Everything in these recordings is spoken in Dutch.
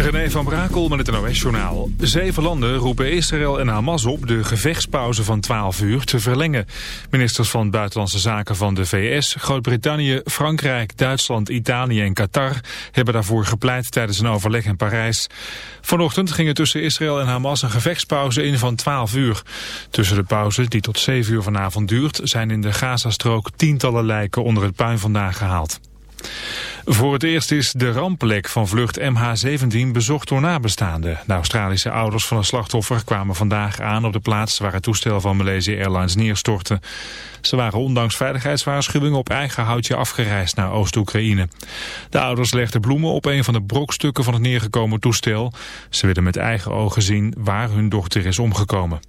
René van Brakel met het NOS-journaal. Zeven landen roepen Israël en Hamas op de gevechtspauze van 12 uur te verlengen. Ministers van Buitenlandse Zaken van de VS, Groot-Brittannië, Frankrijk, Duitsland, Italië en Qatar hebben daarvoor gepleit tijdens een overleg in Parijs. Vanochtend ging er tussen Israël en Hamas een gevechtspauze in van 12 uur. Tussen de pauze, die tot 7 uur vanavond duurt, zijn in de Gazastrook tientallen lijken onder het puin vandaan gehaald. Voor het eerst is de rampplek van vlucht MH17 bezocht door nabestaanden. De Australische ouders van het slachtoffer kwamen vandaag aan op de plaats waar het toestel van Malaysia Airlines neerstortte. Ze waren ondanks veiligheidswaarschuwingen op eigen houtje afgereisd naar Oost-Oekraïne. De ouders legden bloemen op een van de brokstukken van het neergekomen toestel. Ze willen met eigen ogen zien waar hun dochter is omgekomen.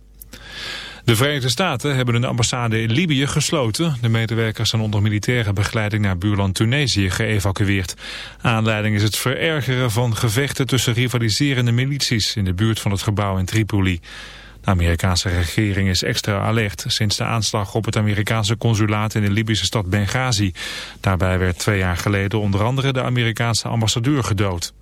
De Verenigde Staten hebben een ambassade in Libië gesloten. De medewerkers zijn onder militaire begeleiding naar buurland Tunesië geëvacueerd. Aanleiding is het verergeren van gevechten tussen rivaliserende milities in de buurt van het gebouw in Tripoli. De Amerikaanse regering is extra alert sinds de aanslag op het Amerikaanse consulaat in de Libische stad Benghazi. Daarbij werd twee jaar geleden onder andere de Amerikaanse ambassadeur gedood.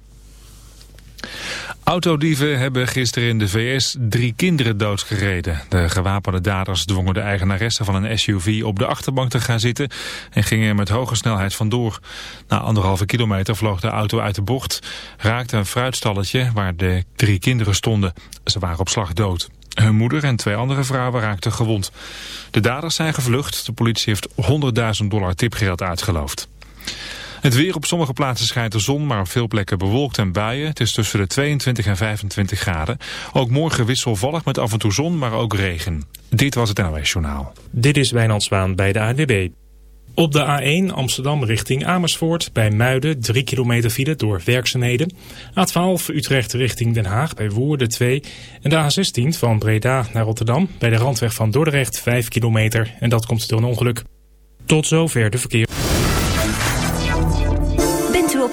Autodieven hebben gisteren in de VS drie kinderen doodgereden. De gewapende daders dwongen de eigenaresse van een SUV op de achterbank te gaan zitten en gingen met hoge snelheid vandoor. Na anderhalve kilometer vloog de auto uit de bocht, raakte een fruitstalletje waar de drie kinderen stonden. Ze waren op slag dood. Hun moeder en twee andere vrouwen raakten gewond. De daders zijn gevlucht. De politie heeft 100.000 dollar tipgeld uitgeloofd. Het weer op sommige plaatsen schijnt de zon, maar op veel plekken bewolkt en buien. Het is tussen de 22 en 25 graden. Ook morgen wisselvallig met af en toe zon, maar ook regen. Dit was het NOS Journaal. Dit is Wijnand Zwaan bij de ANWB. Op de A1 Amsterdam richting Amersfoort bij Muiden 3 kilometer file door werkzaamheden. A12 Utrecht richting Den Haag bij Woerden 2. En de A16 van Breda naar Rotterdam bij de randweg van Dordrecht 5 kilometer. En dat komt door een ongeluk. Tot zover de verkeer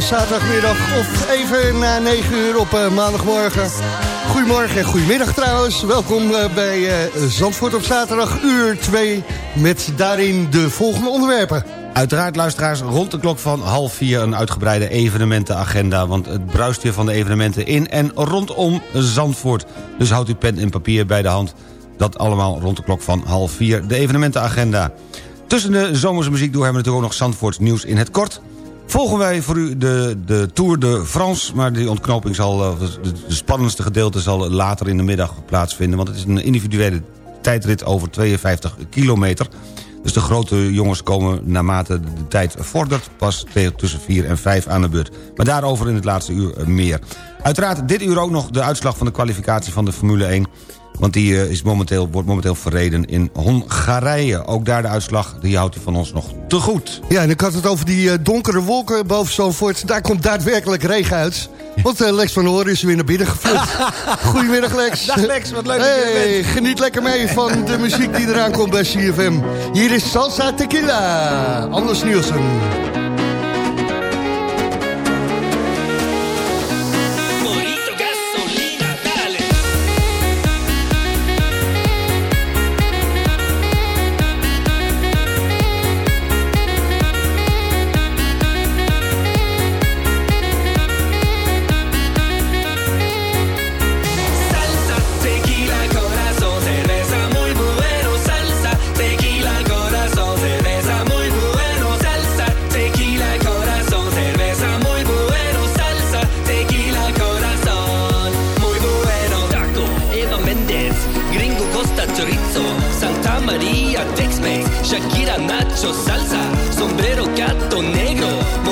Zaterdagmiddag of even na negen uur op uh, maandagmorgen. Goedemorgen en goedemiddag trouwens. Welkom uh, bij Zandvoort op zaterdag, uur 2, met daarin de volgende onderwerpen. Uiteraard, luisteraars, rond de klok van half vier een uitgebreide evenementenagenda. Want het bruist weer van de evenementen in en rondom Zandvoort. Dus houdt uw pen en papier bij de hand. Dat allemaal rond de klok van half vier, de evenementenagenda. Tussen de zomerse muziek door hebben we natuurlijk ook nog Zandvoorts nieuws in het kort. Volgen wij voor u de, de Tour de France, maar die ontknoping zal, eh, de, spannendste gedeelte zal later in de middag plaatsvinden. Want het is een individuele tijdrit over 52 kilometer. Dus de grote jongens komen naarmate de tijd vordert... pas tussen 4 en 5 aan de beurt. Maar daarover in het laatste uur meer. Uiteraard dit uur ook nog de uitslag van de kwalificatie van de Formule 1... Want die eh, is momenteel, wordt momenteel verreden in Hongarije. Ook daar de uitslag, die houdt u van ons nog te goed. Ja, en ik had het over die eh, donkere wolken boven Zandvoort. Daar komt daadwerkelijk regen uit. Want uh, Lex van Horen is weer naar binnen gevlucht. Goedemiddag Lex. Dag Lex, wat leuk hey, Geniet lekker mee van de muziek die eraan komt bij CFM. Hier is Salsa Tequila. Anders Nielsen. sombrero, gato negro.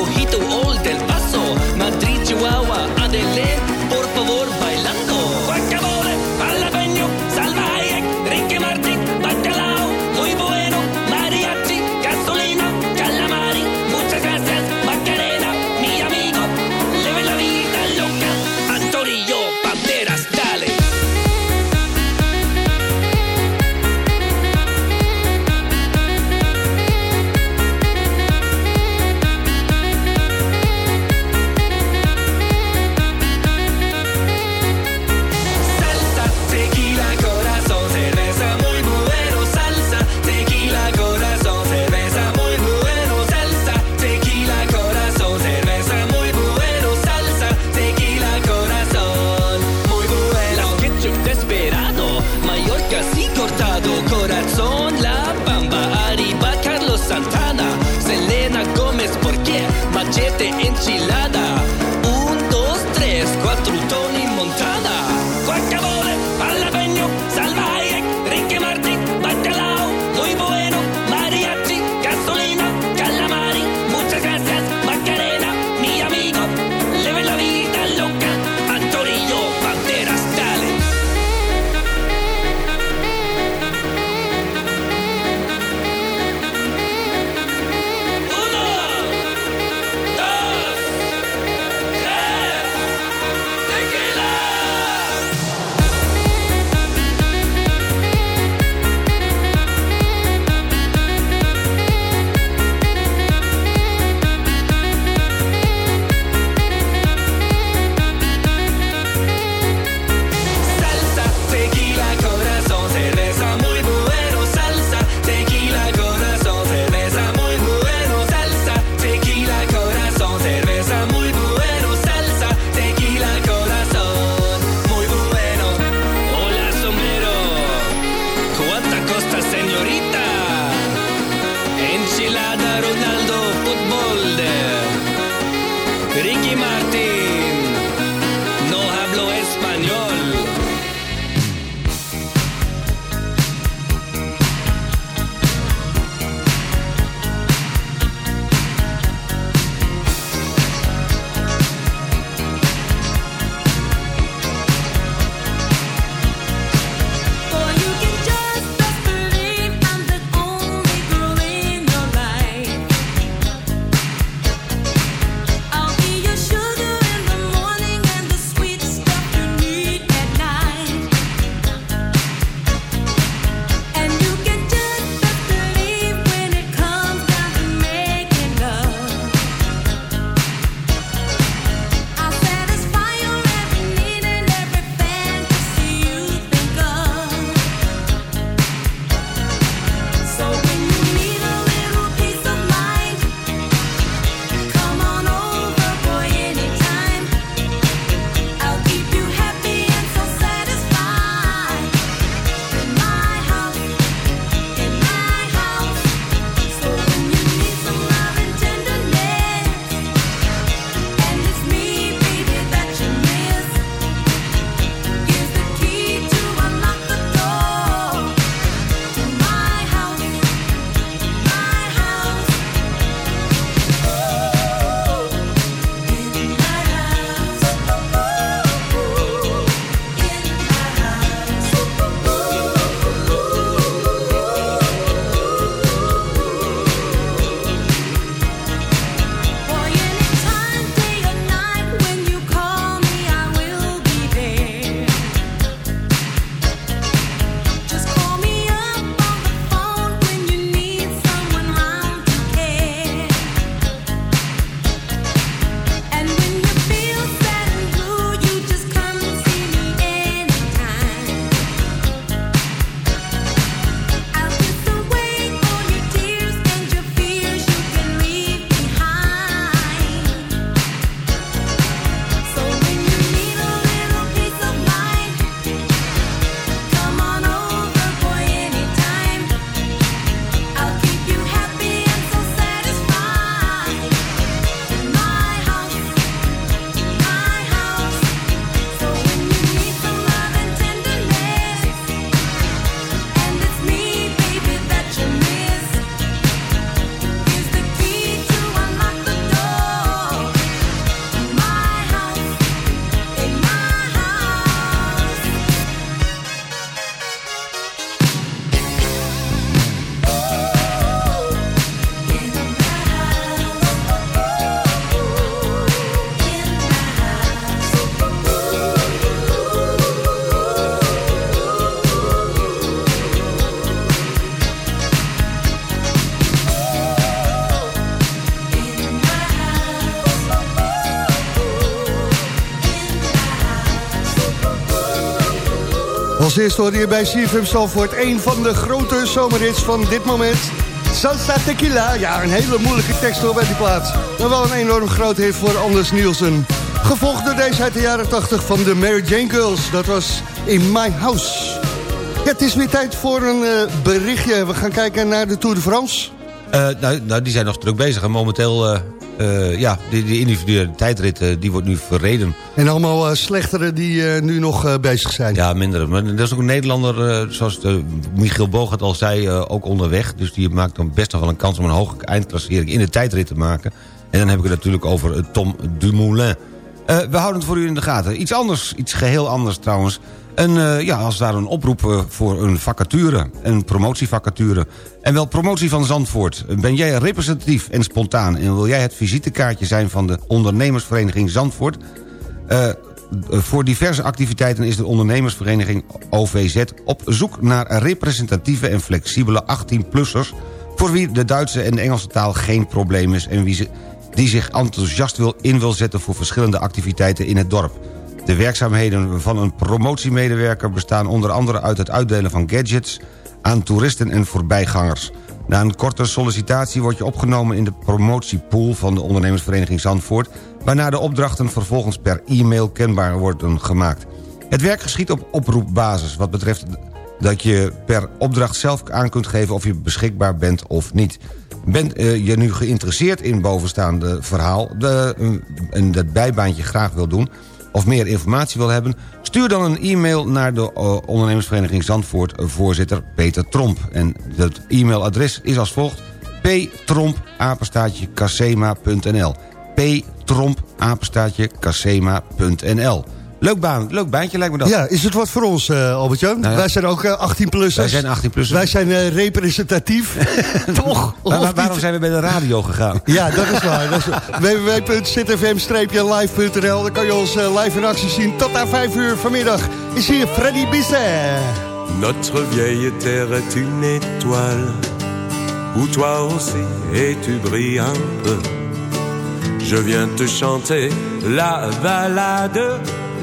Als eerste hoor je bij CFM Zalvoort een van de grote zomerhits van dit moment. Salsa Tequila. Ja, een hele moeilijke tekst hoor bij die plaats. Maar wel een enorm groot hit voor Anders Nielsen. Gevolgd door deze uit de jaren 80 van de Mary Jane Girls. Dat was In My House. het is weer tijd voor een uh, berichtje. We gaan kijken naar de Tour de France. Uh, nou, nou, die zijn nog druk bezig. En momenteel uh, uh, ja, die, die, individuele tijdrit uh, die wordt nu verreden. En allemaal uh, slechtere die nu nog bezig zijn. Ja, minder. Maar er is ook een Nederlander, zoals de, Michiel Bogert al zei, ook onderweg. Dus die maakt dan best nog wel een kans om een hoge eindklassering in de tijdrit te maken. En dan heb ik het natuurlijk over Tom Dumoulin. we houden het voor u in de gaten. Iets anders, iets geheel anders trouwens. En uh, ja, als daar een oproep uh, voor een vacature, een promotievacature... en wel promotie van Zandvoort. Ben jij representatief en spontaan... en wil jij het visitekaartje zijn van de ondernemersvereniging Zandvoort... Uh, voor diverse activiteiten is de ondernemersvereniging OVZ... op zoek naar representatieve en flexibele 18-plussers... voor wie de Duitse en de Engelse taal geen probleem is... en wie die zich enthousiast wil in wil zetten voor verschillende activiteiten in het dorp. De werkzaamheden van een promotiemedewerker bestaan onder andere uit het uitdelen van gadgets aan toeristen en voorbijgangers. Na een korte sollicitatie wordt je opgenomen in de promotiepool van de ondernemersvereniging Zandvoort... waarna de opdrachten vervolgens per e-mail kenbaar worden gemaakt. Het werk geschiet op oproepbasis, wat betreft dat je per opdracht zelf aan kunt geven of je beschikbaar bent of niet. Bent uh, je nu geïnteresseerd in bovenstaande verhaal de, uh, en dat bijbaantje graag wil doen of meer informatie wil hebben... stuur dan een e-mail naar de uh, ondernemersvereniging Zandvoort... voorzitter Peter Tromp. En het e-mailadres is als volgt... ptromp-casema.nl ptromp-casema.nl Leuk, baan, leuk baantje lijkt me dat. Ja, is het wat voor ons, uh, Albert-Jan? Nou ja. Wij zijn ook uh, 18-plussers. Wij zijn 18-plussers. Wij zijn uh, representatief. Toch? Maar, maar waarom zijn we bij de radio gegaan? ja, dat is waar. www.zfm-live.nl Daar kan je ons uh, live in actie zien. Tot aan 5 uur vanmiddag is hier Freddy Bisset. Notre vieille terre est une étoile Où toi aussi et tu brilles un peu Je viens te chanter la balade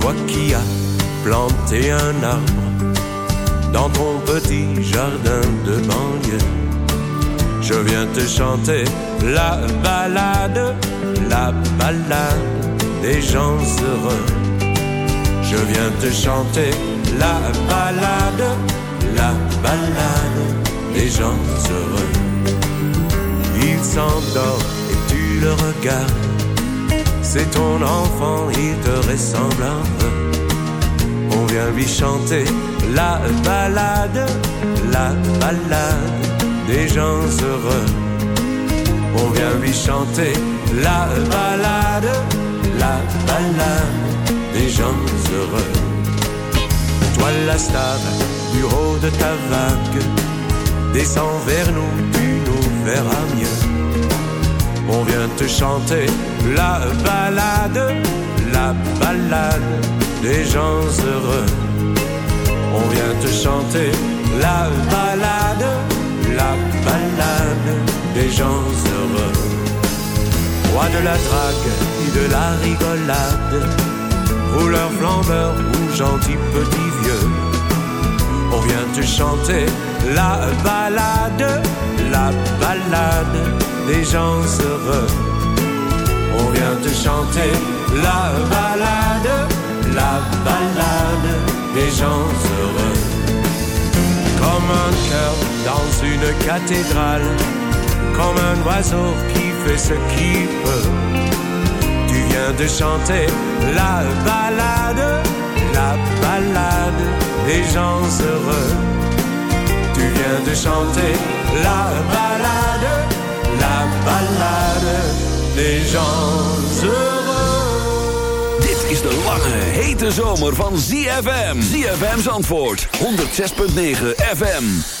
toi qui as planté un arbre dans ton petit jardin de banlieue. Je viens te chanter la balade, la balade des gens heureux. Je viens te chanter la balade, la balade des gens heureux. Il s'endort et tu le regardes c'est ton enfant, il te ressemble un peu. On vient lui chanter la balade, la balade des gens heureux. On vient lui chanter la balade, la balade des gens heureux. Toi la star haut de ta vague, descends vers nous, tu nous verras mieux. On vient te chanter la balade, la balade des gens heureux. On vient te chanter la balade, la balade des gens heureux. Roi de la drague et de la rigolade, rouleur flambeur ou gentil petit vieux. On vient te chanter la balade, la balade des gens heureux. On vient de chanter la balade, la balade des gens heureux. Comme un cœur dans une cathédrale, comme un oiseau qui fait ce qu'il peut. Tu viens de chanter la balade, la balade des gens heureux. Tu viens de chanter la balade, la balade des gens heureux. Dit is de lange, hete zomer van ZFM. ZFM's antwoord, 106.9 FM.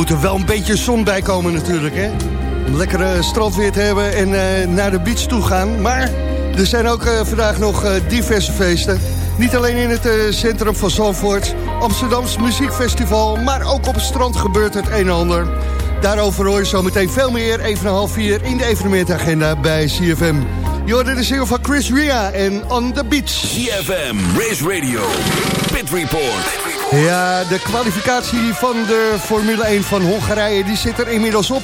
Moet er wel een beetje zon bij komen natuurlijk, hè? Om lekker strandweer te hebben en naar de beach toe gaan. Maar er zijn ook vandaag nog diverse feesten. Niet alleen in het centrum van Zandvoort, Amsterdams Muziekfestival... maar ook op het strand gebeurt het een en ander. Daarover hoor je zo meteen veel meer, even een half vier... in de evenementagenda bij CFM. Je hoorde de single van Chris Ria en On The Beach. CFM, Race Radio, Pit Report. Ja, de kwalificatie van de Formule 1 van Hongarije... die zit er inmiddels op...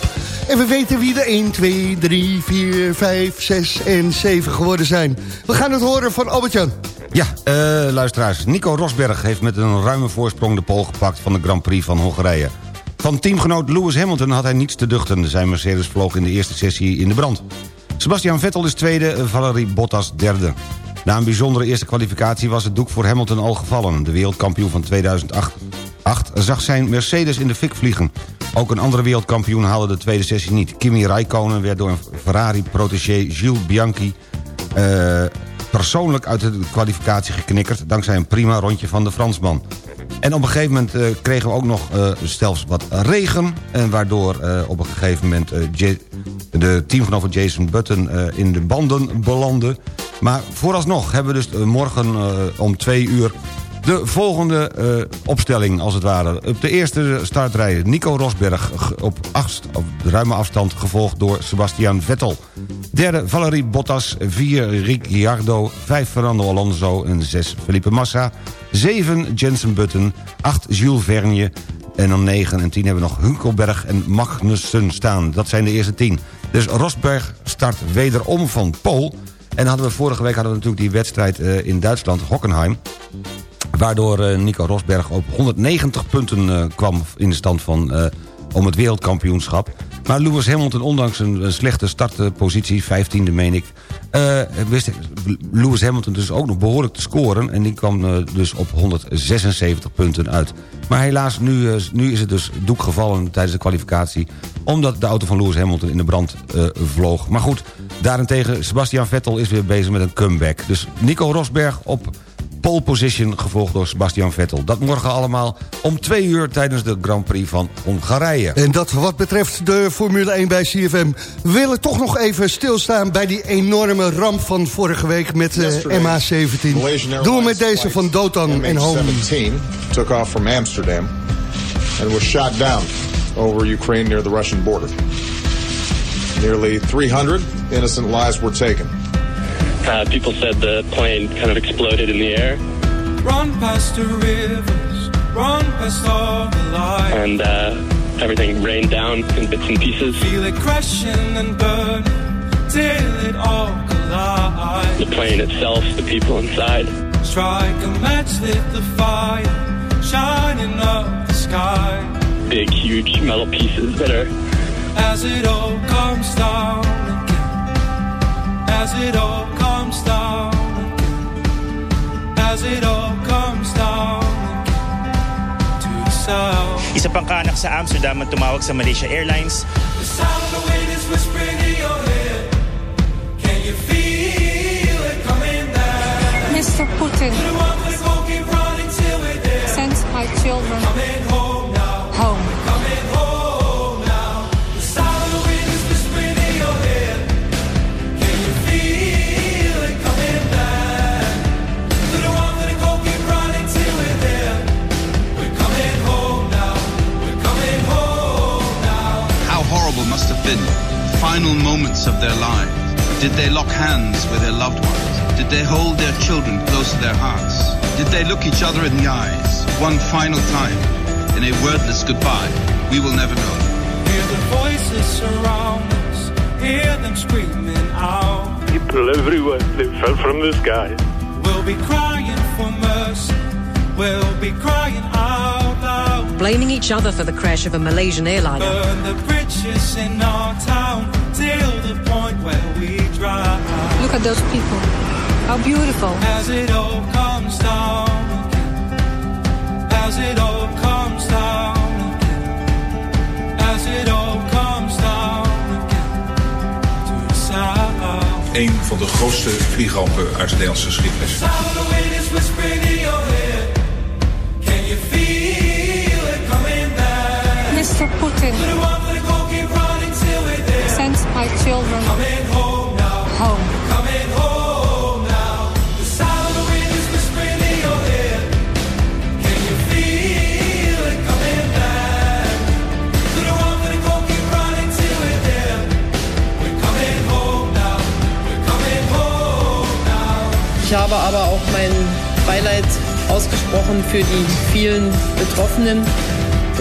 En we weten wie de 1, 2, 3, 4, 5, 6 en 7 geworden zijn. We gaan het horen van Albert-Jan. Ja, uh, luisteraars. Nico Rosberg heeft met een ruime voorsprong de pol gepakt... van de Grand Prix van Hongarije. Van teamgenoot Lewis Hamilton had hij niets te duchten. Zijn Mercedes vloog in de eerste sessie in de brand. Sebastian Vettel is tweede, Valerie Bottas derde. Na een bijzondere eerste kwalificatie was het doek voor Hamilton al gevallen. De wereldkampioen van 2008 zag zijn Mercedes in de fik vliegen. Ook een andere wereldkampioen haalde de tweede sessie niet. Kimi Raikkonen werd door een Ferrari-protégé Gilles Bianchi... Uh, persoonlijk uit de kwalificatie geknikkerd... dankzij een prima rondje van de Fransman. En op een gegeven moment uh, kregen we ook nog uh, zelfs wat regen... En waardoor uh, op een gegeven moment de teamgenoot van Jason Button in de banden belandde. Maar vooralsnog hebben we dus morgen om twee uur de volgende uh, opstelling, als het ware. Op de eerste startrij Nico Rosberg op, acht, op ruime afstand... gevolgd door Sebastian Vettel. Derde Valerie Bottas, vier Ricciardo, vijf Fernando Alonso... en zes Felipe Massa, zeven Jensen Button, acht Jules Vergne... en dan 9 en 10 hebben we nog Hunkelberg en Magnussen staan. Dat zijn de eerste 10. Dus Rosberg start wederom van Pool... En hadden we vorige week hadden we natuurlijk die wedstrijd uh, in Duitsland, Hockenheim. Waardoor uh, Nico Rosberg op 190 punten uh, kwam in de stand van, uh, om het wereldkampioenschap. Maar Lewis Hamilton, ondanks een, een slechte startpositie, 15e meen ik... wist Lewis Hamilton dus ook nog behoorlijk te scoren... en die kwam dus op 176 punten uit. Maar helaas, nu, nu is het dus doek gevallen tijdens de kwalificatie... omdat de auto van Lewis Hamilton in de brand vloog. Maar goed, daarentegen, Sebastian Vettel is weer bezig met een comeback. Dus Nico Rosberg op pole position, gevolgd door Sebastian Vettel. Dat morgen allemaal om twee uur tijdens de Grand Prix van Hongarije. En dat wat betreft de Formule 1 bij CFM. We willen toch nog even stilstaan bij die enorme ramp van vorige week met uh, MH17. Doen we met deze van Dotan en Home. took off from Amsterdam and was shot down over Ukraine near the Russian border. Nearly 300 innocent lives were taken. Uh, people said the plane kind of exploded in the air. Run past the rivers, run past all the light. And uh, everything rained down in bits and pieces. Feel it crashing and burn till it all collides. The plane itself, the people inside. Strike a match, lit the fire, shining up the sky. Big, huge metal pieces that are. As it all comes down as it all comes down as it all comes down to the south. Isa pang kaanak sa Amsterdam ang tumawag sa Malaysia Airlines. The sound of wind is whispering moments of their lives. Did they lock hands with their loved ones? Did they hold their children close to their hearts? Did they look each other in the eyes one final time in a wordless goodbye? We will never know. Hear the voices surround us, hear them screaming out. People everywhere, they fell from the sky. We'll be crying for mercy, we'll be crying out loud. Blaming each other for the crash of a Malaysian airliner. Burn the bridges in our town till the point where we drive. Look at those people. How beautiful. As it all comes down again. As it all comes down again. As it all comes down again. To the south. Een van de grootste vliegrampen uit de Nederlandse geschiedenis. Mr. Putin, my children coming home now. Home. Coming home now. The sound of the wind is whispering in your ear. Can you feel it coming back? To the one that won't keep running till we're there. We're coming home now. We're coming home now. Ich habe aber auch mein Beileid ausgesprochen für die vielen Betroffenen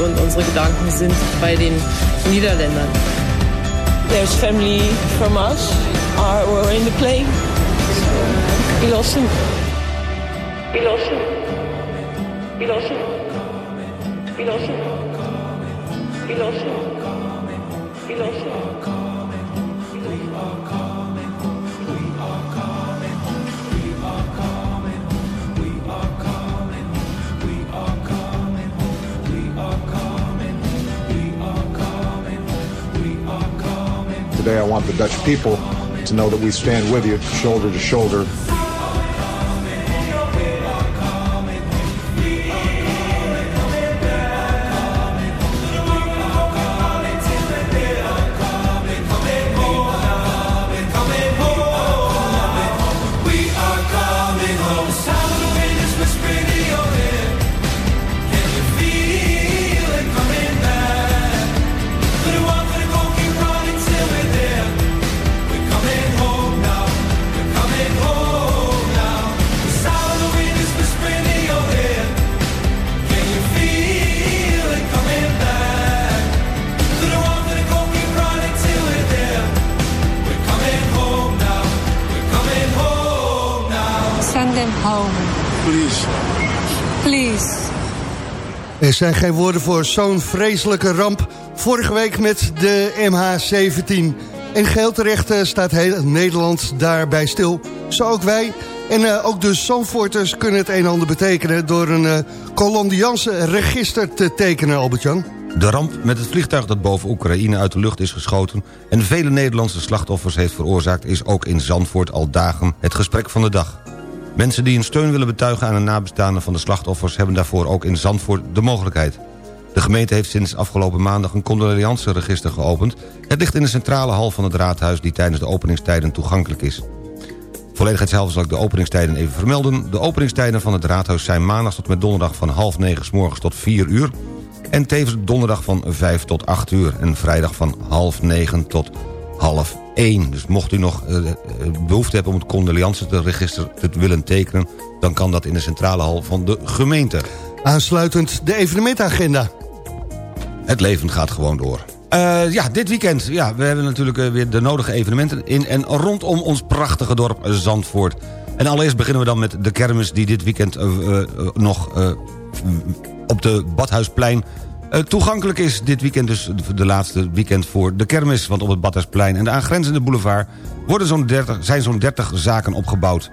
und unsere Gedanken sind bei den Niederländern. There's family from us are were in the plane. We lost them. We lost them. We lost them. We lost them. We lost them. We lost them. Today, I want the Dutch people to know that we stand with you, shoulder to shoulder. Er zijn geen woorden voor zo'n vreselijke ramp. Vorige week met de MH17. En geheel terecht eh, staat heel Nederland daarbij stil. Zo ook wij. En eh, ook de Zandvoorters kunnen het een en ander betekenen... door een uh, Colombiaanse register te tekenen, Albert-Jan. De ramp met het vliegtuig dat boven Oekraïne uit de lucht is geschoten... en vele Nederlandse slachtoffers heeft veroorzaakt... is ook in Zandvoort al dagen het gesprek van de dag. Mensen die een steun willen betuigen aan de nabestaanden van de slachtoffers... hebben daarvoor ook in Zandvoort de mogelijkheid. De gemeente heeft sinds afgelopen maandag een condoleanceregister geopend. Het ligt in de centrale hal van het raadhuis... die tijdens de openingstijden toegankelijk is. Volledigheidshalve zal ik de openingstijden even vermelden. De openingstijden van het raadhuis zijn maandag tot met donderdag... van half negen s morgens tot vier uur... en tevens donderdag van vijf tot acht uur... en vrijdag van half negen tot half 1. Dus mocht u nog uh, behoefte hebben om het condoleanceregister te willen tekenen... dan kan dat in de centrale hal van de gemeente. Aansluitend de evenementagenda. Het leven gaat gewoon door. Uh, ja, dit weekend. Ja, we hebben natuurlijk uh, weer de nodige evenementen in en rondom ons prachtige dorp Zandvoort. En allereerst beginnen we dan met de kermis die dit weekend nog op de Badhuisplein toegankelijk is dit weekend dus de laatste weekend voor de kermis... want op het Badhuisplein en de aangrenzende boulevard... Worden zo'n 30, zijn zo'n 30 zaken opgebouwd.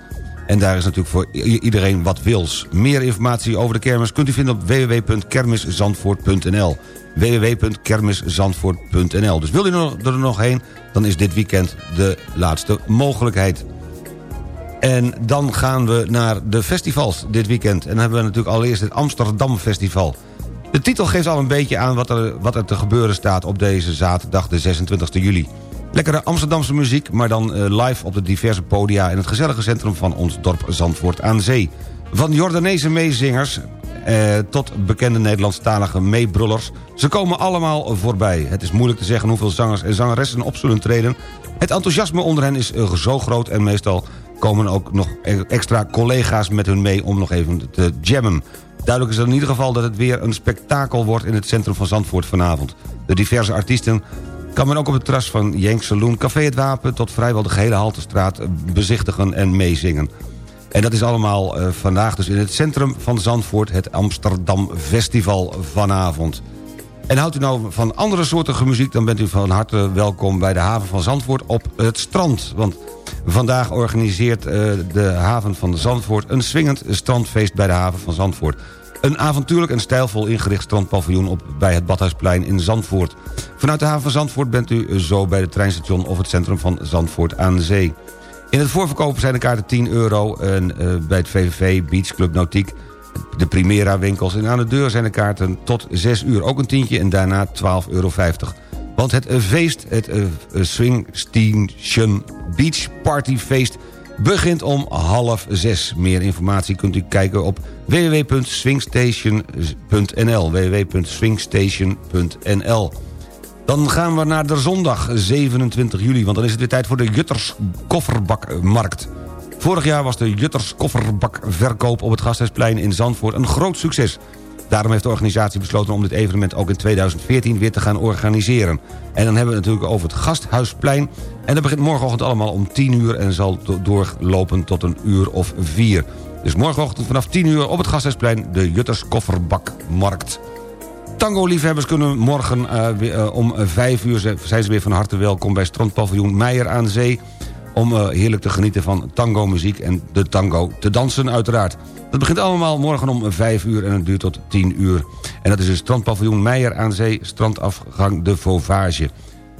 En daar is natuurlijk voor iedereen wat wils. Meer informatie over de kermis kunt u vinden op www.kermiszandvoort.nl www.kermiszandvoort.nl Dus wil u er nog heen, dan is dit weekend de laatste mogelijkheid. En dan gaan we naar de festivals dit weekend. En dan hebben we natuurlijk allereerst het Amsterdam Festival... De titel geeft al een beetje aan wat er, wat er te gebeuren staat op deze zaterdag de 26 juli. Lekkere Amsterdamse muziek, maar dan uh, live op de diverse podia... in het gezellige centrum van ons dorp Zandvoort aan Zee. Van Jordaanese meezingers eh, tot bekende Nederlandstalige meebrullers... ze komen allemaal voorbij. Het is moeilijk te zeggen hoeveel zangers en zangeressen op zullen treden. Het enthousiasme onder hen is uh, zo groot en meestal komen ook nog extra collega's met hun mee... om nog even te jammen. Duidelijk is in ieder geval dat het weer een spektakel wordt... in het centrum van Zandvoort vanavond. De diverse artiesten kan men ook op het terras van Jenk Saloon... Café Het Wapen tot vrijwel de gehele Haltestraat bezichtigen en meezingen. En dat is allemaal uh, vandaag dus in het centrum van Zandvoort... het Amsterdam Festival vanavond. En houdt u nou van andere soorten muziek... dan bent u van harte welkom bij de haven van Zandvoort op het strand. Want vandaag organiseert uh, de haven van Zandvoort... een swingend strandfeest bij de haven van Zandvoort. Een avontuurlijk en stijlvol ingericht strandpaviljoen op bij het Badhuisplein in Zandvoort. Vanuit de haven van Zandvoort bent u zo bij het treinstation of het centrum van Zandvoort aan de zee. In het voorverkopen zijn de kaarten 10 euro en uh, bij het VVV Beach Club Nautiek De Primera winkels en aan de deur zijn de kaarten tot 6 uur ook een tientje... en daarna 12,50 euro. Want het feest, het uh, Swing Station Beach Party Feest... begint om half zes. Meer informatie kunt u kijken op www.swingstation.nl www.swingstation.nl Dan gaan we naar de zondag 27 juli... want dan is het weer tijd voor de Jutters Kofferbakmarkt. Vorig jaar was de Jutters Kofferbakverkoop op het Gasthuisplein in Zandvoort een groot succes... Daarom heeft de organisatie besloten om dit evenement ook in 2014 weer te gaan organiseren. En dan hebben we het natuurlijk over het Gasthuisplein. En dat begint morgenochtend allemaal om 10 uur en zal doorlopen tot een uur of 4. Dus morgenochtend vanaf 10 uur op het Gasthuisplein de Jutters Kofferbakmarkt. Tango-liefhebbers kunnen morgen weer, uh, om 5 uur zijn ze weer van harte welkom... bij strandpaviljoen Meijer aan Zee... om uh, heerlijk te genieten van tango-muziek en de tango te dansen uiteraard. Dat begint allemaal morgen om 5 uur en het duurt tot 10 uur. En dat is een strandpaviljoen Meijer aan Zee, strandafgang De Vauvage.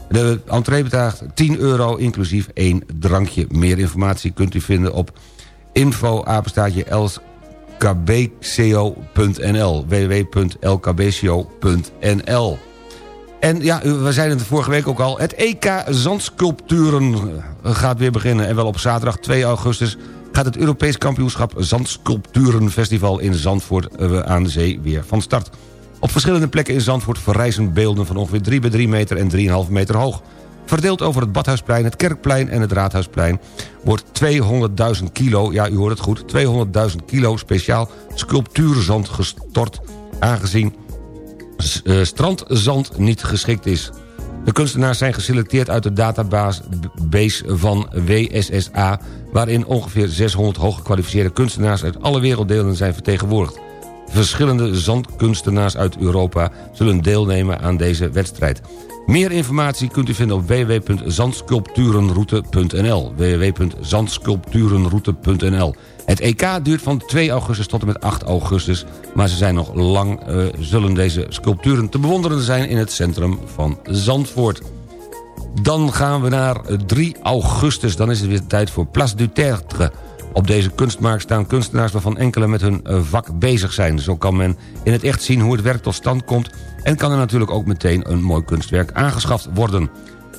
De entree betaalt 10 euro, inclusief één drankje. Meer informatie kunt u vinden op info lkbco.nl www.lkbco.nl en ja, we zeiden het vorige week ook al... het EK Zandsculpturen gaat weer beginnen. En wel op zaterdag 2 augustus gaat het Europees kampioenschap Zandsculpturenfestival in Zandvoort eh, aan de zee weer van start. Op verschillende plekken in Zandvoort verrijzen beelden van ongeveer 3 bij 3 meter en 3,5 meter hoog. Verdeeld over het Badhuisplein, het Kerkplein en het Raadhuisplein... wordt 200.000 kilo, ja u hoort het goed, 200.000 kilo speciaal sculptuurzand gestort... aangezien strandzand niet geschikt is. De kunstenaars zijn geselecteerd uit de database van WSSA... waarin ongeveer 600 hooggekwalificeerde kunstenaars uit alle werelddelen zijn vertegenwoordigd. Verschillende zandkunstenaars uit Europa zullen deelnemen aan deze wedstrijd. Meer informatie kunt u vinden op www.zandsculpturenroute.nl www.zandsculpturenroute.nl Het EK duurt van 2 augustus tot en met 8 augustus... maar ze zijn nog lang, uh, zullen deze sculpturen te bewonderen zijn... in het centrum van Zandvoort. Dan gaan we naar 3 augustus, dan is het weer tijd voor Place du Tertre... Op deze kunstmarkt staan kunstenaars waarvan enkele met hun eh, vak bezig zijn. Zo kan men in het echt zien hoe het werk tot stand komt... en kan er natuurlijk ook meteen een mooi kunstwerk aangeschaft worden.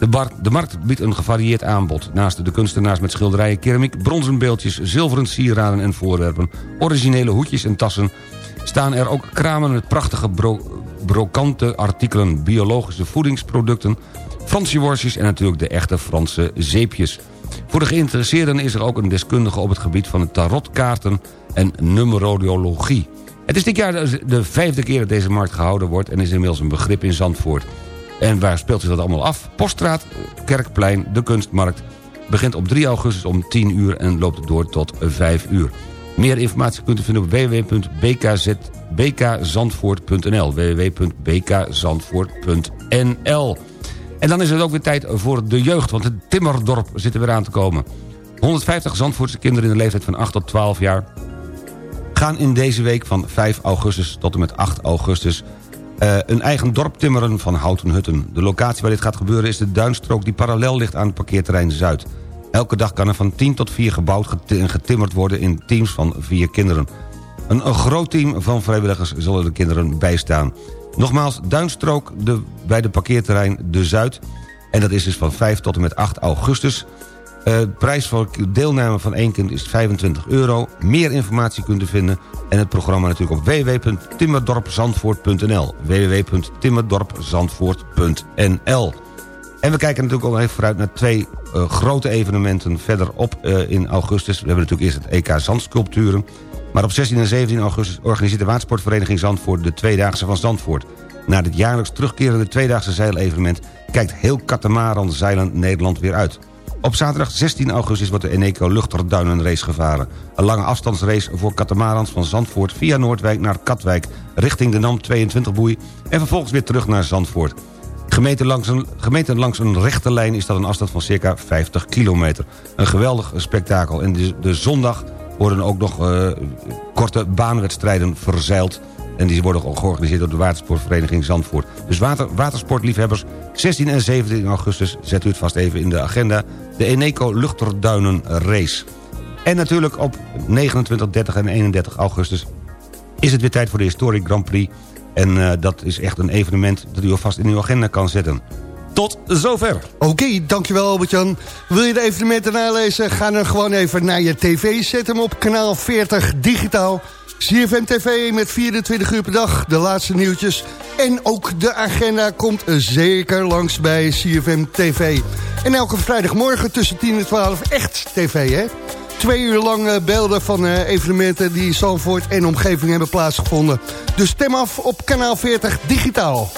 De, de markt biedt een gevarieerd aanbod. Naast de kunstenaars met schilderijen, keramiek, bronzen beeldjes... zilveren sieraden en voorwerpen, originele hoedjes en tassen... staan er ook kramen met prachtige bro brokante artikelen... biologische voedingsproducten, Franse worstjes en natuurlijk de echte Franse zeepjes... Voor de geïnteresseerden is er ook een deskundige op het gebied van tarotkaarten en numerologie. Het is dit jaar de vijfde keer dat deze markt gehouden wordt... en is inmiddels een begrip in Zandvoort. En waar speelt zich dat allemaal af? Poststraat, Kerkplein, de Kunstmarkt... begint op 3 augustus om 10 uur en loopt door tot 5 uur. Meer informatie kunt u vinden op www.bkzandvoort.nl www.bkzandvoort.nl en dan is het ook weer tijd voor de jeugd, want het Timmerdorp zit er weer aan te komen. 150 Zandvoortse kinderen in de leeftijd van 8 tot 12 jaar... gaan in deze week van 5 augustus tot en met 8 augustus... Uh, een eigen dorp timmeren van houten hutten. De locatie waar dit gaat gebeuren is de duinstrook die parallel ligt aan het parkeerterrein Zuid. Elke dag kan er van 10 tot 4 gebouwd en getimmerd worden in teams van 4 kinderen. Een, een groot team van vrijwilligers zullen de kinderen bijstaan. Nogmaals, Duinstrook de, bij de parkeerterrein De Zuid. En dat is dus van 5 tot en met 8 augustus. Uh, prijs voor deelname van één kind is 25 euro. Meer informatie kunt u vinden. En het programma natuurlijk op www.timmerdorpzandvoort.nl www.timmerdorpzandvoort.nl En we kijken natuurlijk ook even vooruit naar twee uh, grote evenementen verderop uh, in augustus. We hebben natuurlijk eerst het EK Zandsculpturen. Maar op 16 en 17 augustus organiseert de watersportvereniging Zandvoort... de Tweedaagse van Zandvoort. Na dit jaarlijks terugkerende Tweedaagse zeilevenement... kijkt heel Katamaran Zeilen Nederland weer uit. Op zaterdag 16 augustus wordt de Eneco Luchterduinenrace gevaren. Een lange afstandsrace voor katamarans van Zandvoort... via Noordwijk naar Katwijk richting de NAM 22-boei... en vervolgens weer terug naar Zandvoort. Gemeten langs, een, langs een rechte lijn is dat een afstand van circa 50 kilometer. Een geweldig spektakel. En de, zondag worden ook nog uh, korte baanwedstrijden verzeild. En die worden georganiseerd door de watersportvereniging Zandvoort. Dus water, watersportliefhebbers, 16 en 17 augustus... zet u het vast even in de agenda. De Eneco Luchterduinen Race. En natuurlijk op 29, 30 en 31 augustus is het weer tijd voor de Historic Grand Prix. En dat is echt een evenement dat u alvast in uw agenda kan zetten. Tot zover. Oké, dankjewel Albert-Jan. Wil je de evenementen nalezen? Ga dan gewoon even naar je tv. Zet hem op kanaal 40 digitaal. CFM TV met 24 uur per dag, de laatste nieuwtjes. En ook de agenda komt zeker langs bij CFM TV. En elke vrijdagmorgen tussen 10 en 12 echt tv, hè? Twee uur lang beelden van eh, evenementen die in en omgeving hebben plaatsgevonden. Dus stem af op kanaal 40 digitaal.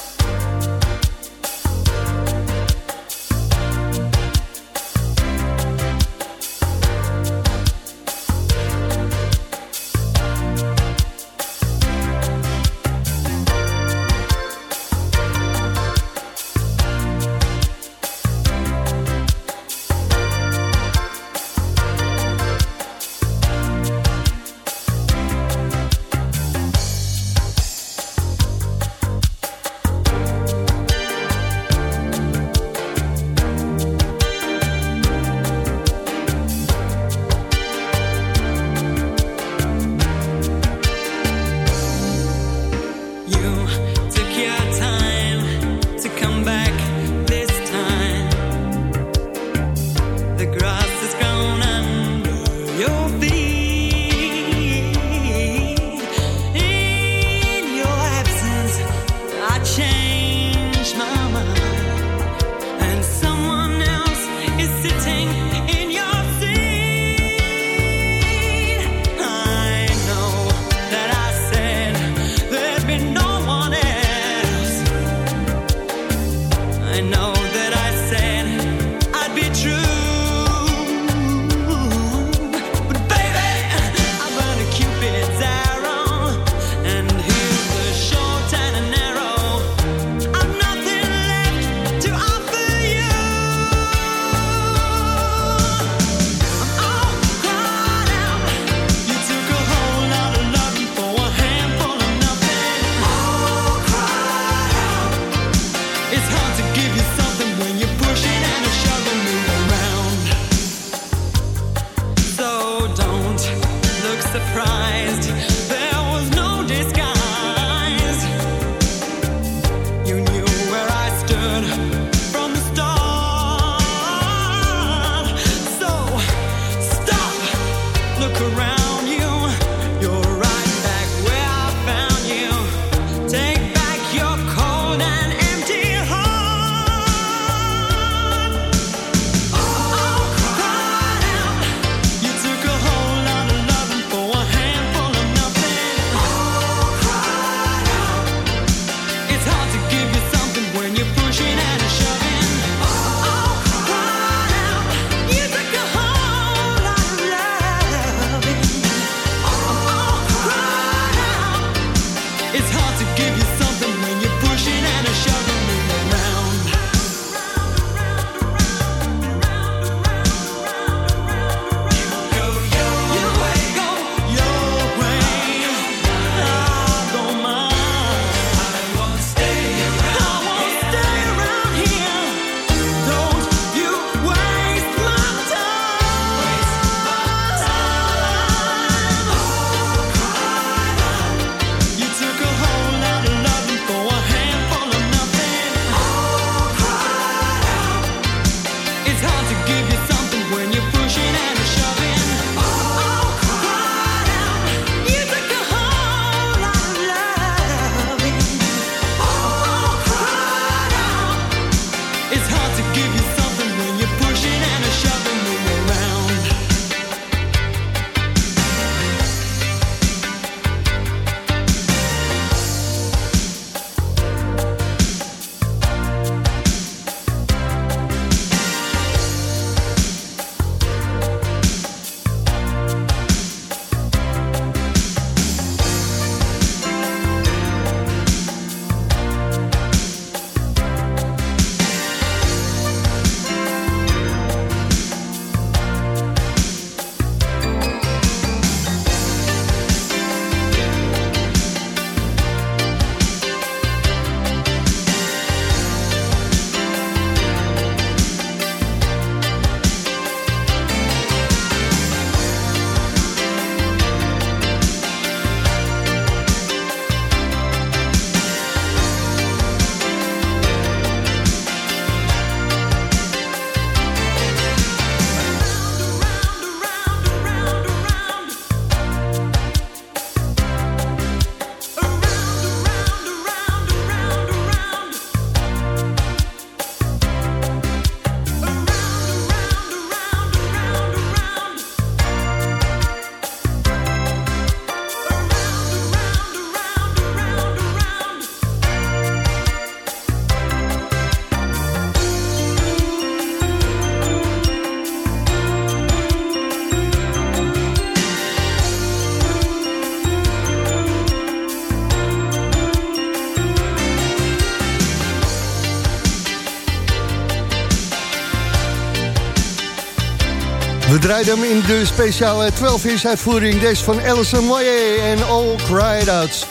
Draaide hem in de speciale 12-inch uitvoering. Deze van Alison Moyer en All Cried Out.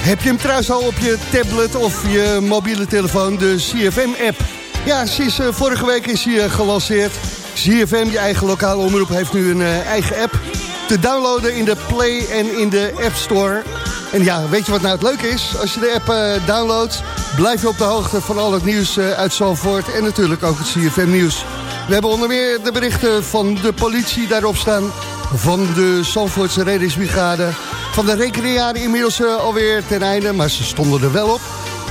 Heb je hem trouwens al op je tablet of je mobiele telefoon, de CFM-app? Ja, sinds uh, vorige week is hij uh, gelanceerd. CFM, je eigen lokale omroep, heeft nu een uh, eigen app te downloaden in de Play en in de App Store. En ja, weet je wat nou het leuke is? Als je de app downloadt, blijf je op de hoogte van al het nieuws uit Zalvoort... en natuurlijk ook het CFM nieuws. We hebben onder meer de berichten van de politie daarop staan... van de Zalvoortse reddingsbrigade... van de recrearen inmiddels uh, alweer ten einde, maar ze stonden er wel op.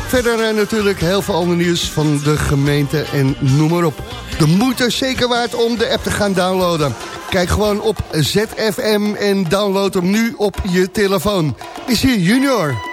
Verder natuurlijk heel veel ander nieuws van de gemeente en noem maar op. De moeite zeker waard om de app te gaan downloaden. Kijk gewoon op ZFM en download hem nu op je telefoon. Is hier Junior.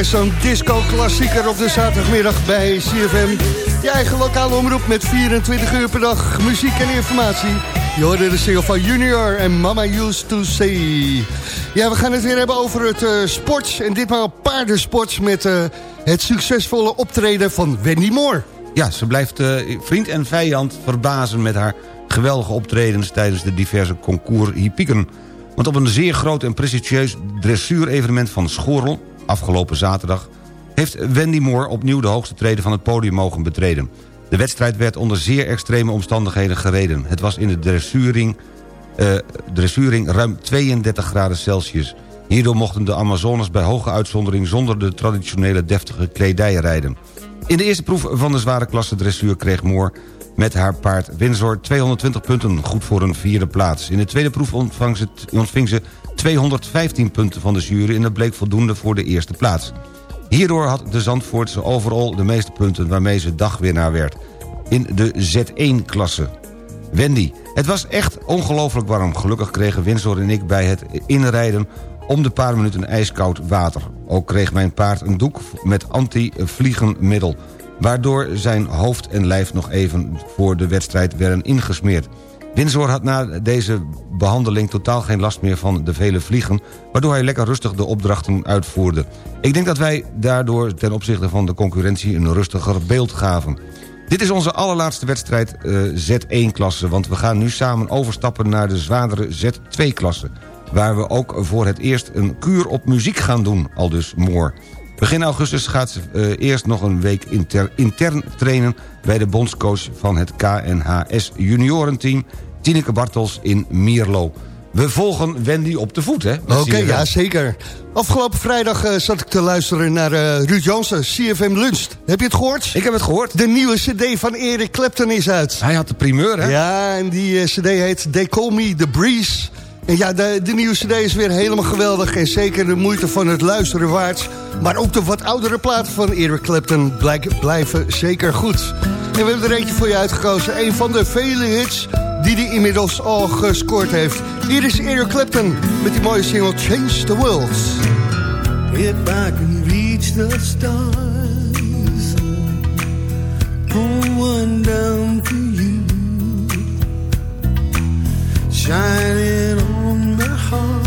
Heerlijk, zo'n disco-klassieker op de zaterdagmiddag bij CFM. Je eigen lokale omroep met 24 uur per dag muziek en informatie. Je hoorde de single van Junior en Mama Used to Say. Ja, we gaan het weer hebben over het uh, sport. En ditmaal paardensport met uh, het succesvolle optreden van Wendy Moore. Ja, ze blijft uh, vriend en vijand verbazen met haar geweldige optredens... tijdens de diverse concours hippieken. Want op een zeer groot en prestigieus dressuurevenement van Schorel afgelopen zaterdag... heeft Wendy Moore opnieuw de hoogste treden van het podium mogen betreden. De wedstrijd werd onder zeer extreme omstandigheden gereden. Het was in de dressuring, uh, dressuring ruim 32 graden Celsius. Hierdoor mochten de Amazones bij hoge uitzondering... zonder de traditionele deftige kledij rijden. In de eerste proef van de zware klasse dressuur kreeg Moore met haar paard Windsor 220 punten, goed voor een vierde plaats. In de tweede proef ontving ze, ontving ze 215 punten van de jury... en dat bleek voldoende voor de eerste plaats. Hierdoor had de Zandvoortse overal de meeste punten... waarmee ze dagwinnaar werd in de Z1-klasse. Wendy, het was echt ongelooflijk warm. Gelukkig kregen Windsor en ik bij het inrijden om de paar minuten ijskoud water. Ook kreeg mijn paard een doek met anti-vliegenmiddel... waardoor zijn hoofd en lijf nog even voor de wedstrijd werden ingesmeerd. Windsor had na deze behandeling totaal geen last meer van de vele vliegen... waardoor hij lekker rustig de opdrachten uitvoerde. Ik denk dat wij daardoor ten opzichte van de concurrentie een rustiger beeld gaven. Dit is onze allerlaatste wedstrijd uh, Z1-klasse... want we gaan nu samen overstappen naar de zwaardere Z2-klasse... waar we ook voor het eerst een kuur op muziek gaan doen, al dus Moore. Begin augustus gaat ze uh, eerst nog een week inter, intern trainen... bij de bondscoach van het KNHS juniorenteam... Tineke Bartels in Mierlo. We volgen Wendy op de voet, hè? Oké, ja, zeker. Afgelopen vrijdag uh, zat ik te luisteren naar uh, Ruud Jansen, CFM Lunch. Heb je het gehoord? Ik heb het gehoord. De nieuwe cd van Eric Clapton is uit. Hij had de primeur, hè? Ja, en die uh, cd heet They Call Me The Breeze. En ja, de, nieuwe cd is weer helemaal geweldig... en zeker de moeite van het luisteren waard. Maar ook de wat oudere platen van Eric Clapton blijven zeker goed. En we hebben er eentje voor je uitgekozen. Een van de vele hits die hij inmiddels al gescoord heeft. Hier is Eric Clapton met die mooie single Change the World. If I can reach the stars Pull one down for you Shining on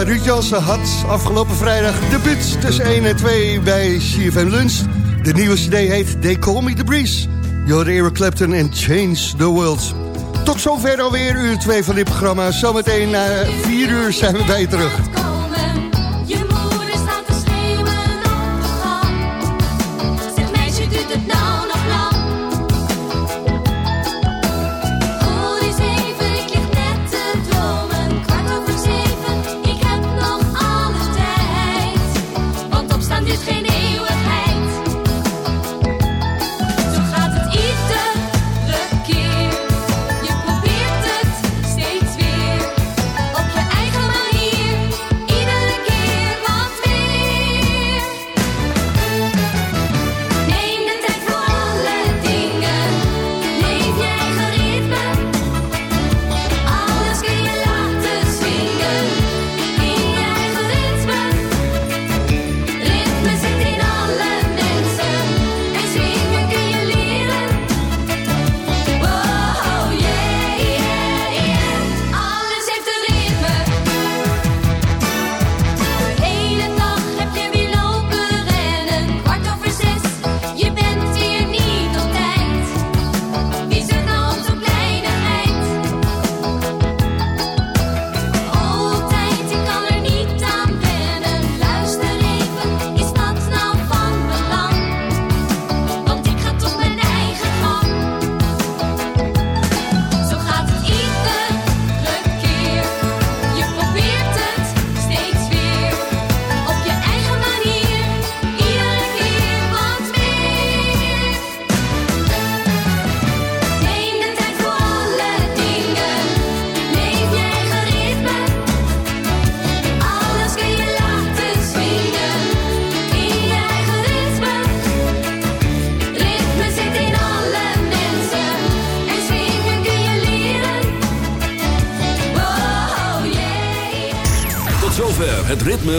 Eh, Ruud Jansen had afgelopen vrijdag de put tussen 1 en 2 bij CFM Lunch. De nieuwe cd heet They Call Me The Breeze. Jorde Eric Clapton en Change The World. Tot zover alweer uur 2 van dit programma. Zometeen na 4 uur zijn we bij je terug.